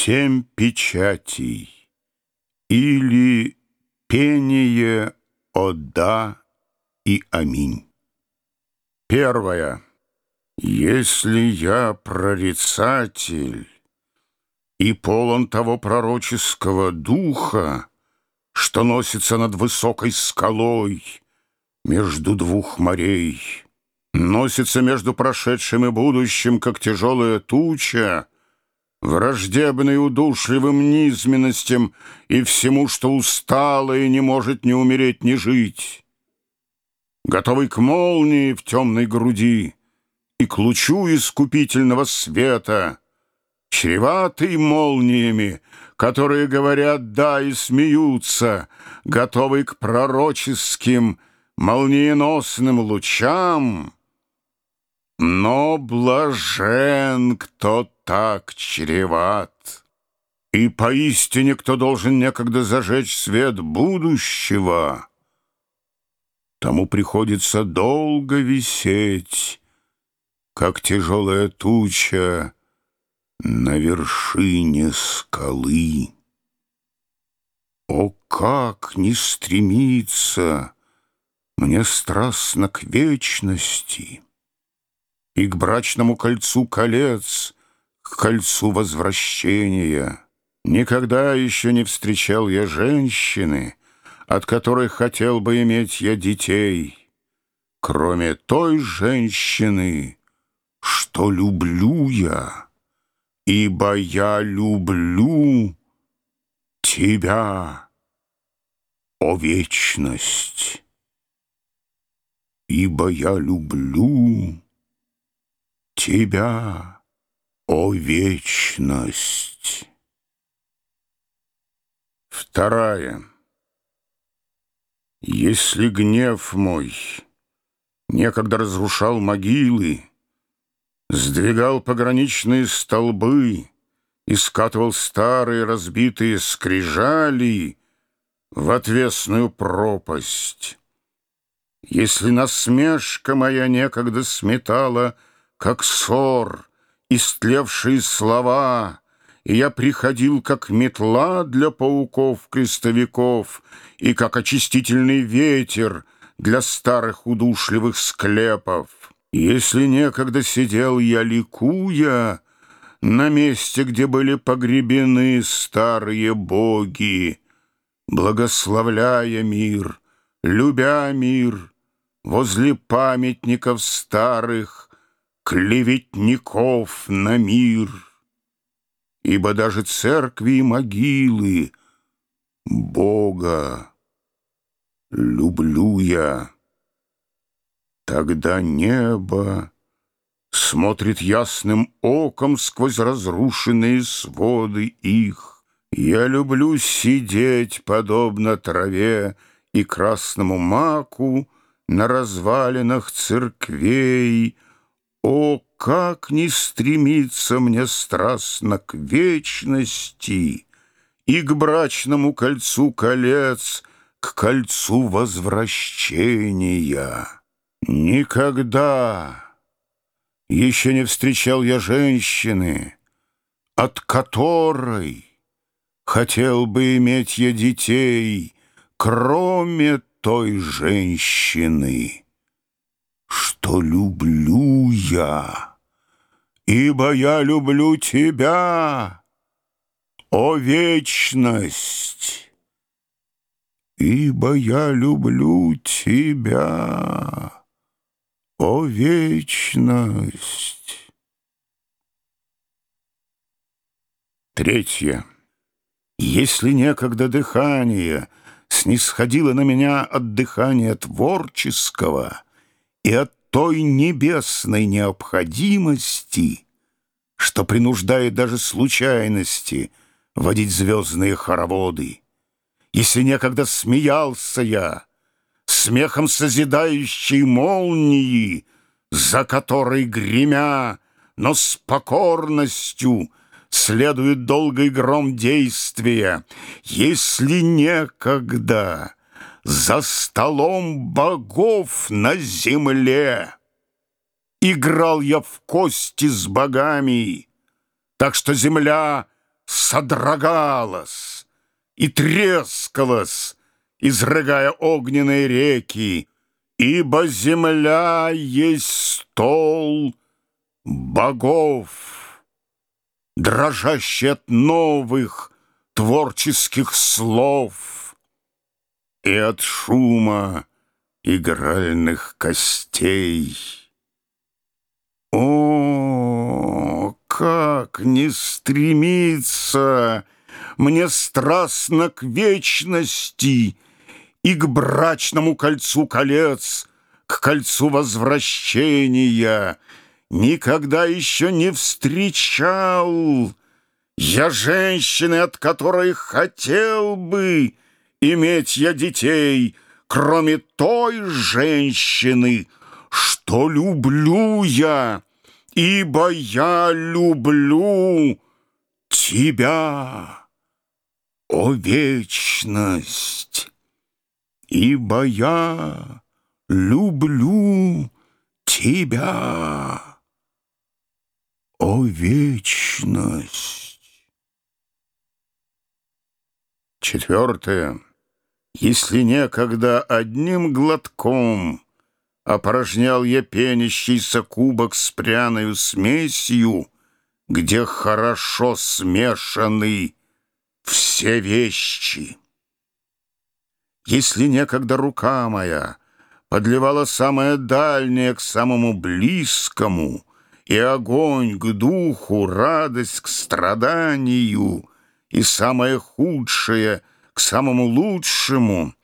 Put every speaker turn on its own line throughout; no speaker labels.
Семь печатей или пение о да и аминь. Первое. Если я прорицатель и полон того пророческого духа, что носится над высокой скалой между двух морей, носится между прошедшим и будущим, как тяжелая туча, враждебный удушливым низменностям и всему, что устало и не может ни умереть, ни жить, готовый к молнии в темной груди и к лучу искупительного света, чреватый молниями, которые говорят «да» и смеются, готовый к пророческим, молниеносным лучам, но блажен, кто так чреват. И поистине, кто должен некогда зажечь свет будущего, тому приходится долго висеть, как тяжелая туча на вершине скалы. О, как не стремиться мне страстно к вечности и к брачному кольцу колец, к кольцу возвращения. Никогда еще не встречал я женщины, от которой хотел бы иметь я детей, кроме той женщины, что люблю я, ибо я люблю тебя, о вечность, ибо я люблю тебя, о вечность. Вторая. Если гнев мой некогда разрушал могилы, Сдвигал пограничные столбы И скатывал старые разбитые скрижали В отвесную пропасть. Если насмешка моя некогда сметала, Как ссор, истлевшие слова, И я приходил, как метла для пауков-крестовиков И как очистительный ветер для старых удушливых склепов, если некогда сидел я, ликуя, На месте, где были погребены старые боги, Благословляя мир, любя мир, Возле памятников старых, Клеветников на мир. Ибо даже церкви и могилы Бога люблю я. Тогда небо смотрит ясным оком сквозь разрушенные своды их. Я люблю сидеть, подобно траве и красному маку, на развалинах церквей. О, как не стремиться мне страстно к вечности и к брачному кольцу колец, к кольцу возвращения! Никогда еще не встречал я женщины, от которой хотел бы иметь я детей, кроме той женщины, что люблю я, ибо я люблю тебя, о вечность, ибо я люблю тебя о вечность! Третье. Если некогда дыхание снисходило на меня от дыхания творческого и от той небесной необходимости, что принуждает даже случайности водить звездные хороводы, если некогда смеялся я, смехом созидающей молнии, за которой гремя, но с покорностью следует долгий гром действия, если некогда за столом богов на земле. Играл я в кости с богами, так что земля содрогалась и трескалась, изрыгая огненные реки, ибо земля есть стол богов, дрожащий от новых творческих слов и от шума игральных костей. О, как не стремиться мне страстно к вечности и к брачному кольцу колец, к кольцу возвращения. Никогда еще не встречал я женщины, от которой хотел бы иметь я детей, кроме той женщины, что люблю я, ибо я люблю тебя, о вечность, ибо я люблю тебя, о вечность. Четвертое. Если некогда одним глотком Опорожнял я пенящийся кубок с пряною смесью, Где хорошо смешаны все вещи. Если некогда рука моя Подливала самое дальнее к самому близкому, И огонь к духу, радость к страданию — и самое худшее к самому лучшему,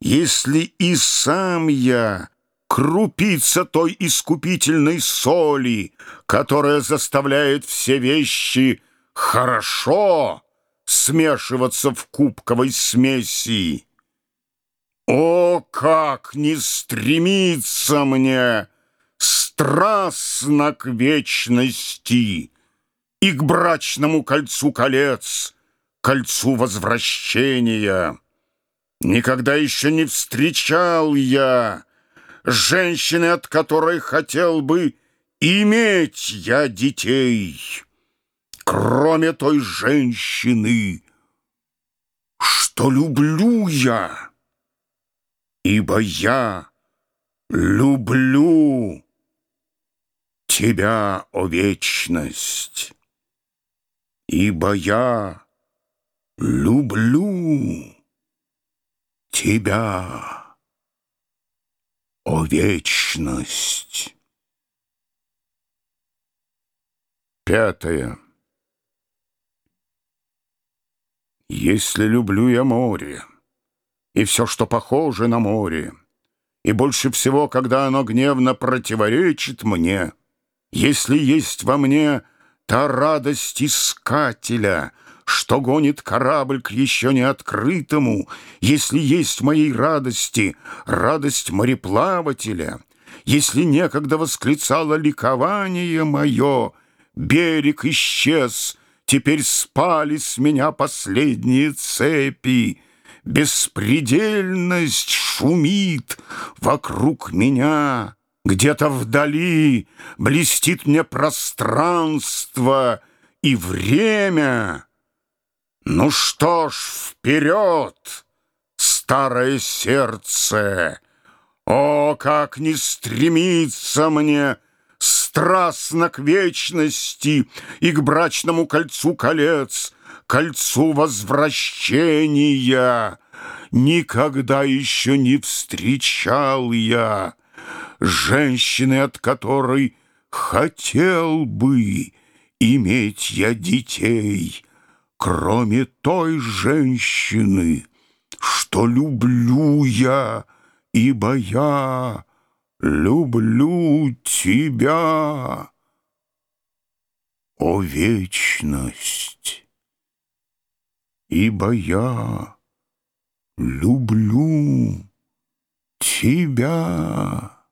если и сам я крупица той искупительной соли, которая заставляет все вещи хорошо смешиваться в кубковой смеси. О, как не стремится мне страстно к вечности и к брачному кольцу колец — кольцу возвращения. Никогда еще не встречал я женщины, от которой хотел бы иметь я детей, кроме той женщины, что люблю я, ибо я люблю тебя, о вечность, ибо я люблю тебя, о вечность. Пятое. Если люблю я море и все, что похоже на море, и больше всего, когда оно гневно противоречит мне, если есть во мне та радость искателя — что гонит корабль к еще не открытому, если есть в моей радости радость мореплавателя, если некогда восклицало ликование мое, берег исчез, теперь спали с меня последние цепи, беспредельность шумит вокруг меня, где-то вдали блестит мне пространство и время — ну что ж, вперед, старое сердце! О, как не стремится мне страстно к вечности и к брачному кольцу колец, кольцу возвращения! Никогда еще не встречал я женщины, от которой хотел бы иметь я детей» кроме той женщины, что люблю я, ибо я люблю тебя, о вечность, ибо я люблю тебя,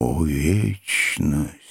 о вечность.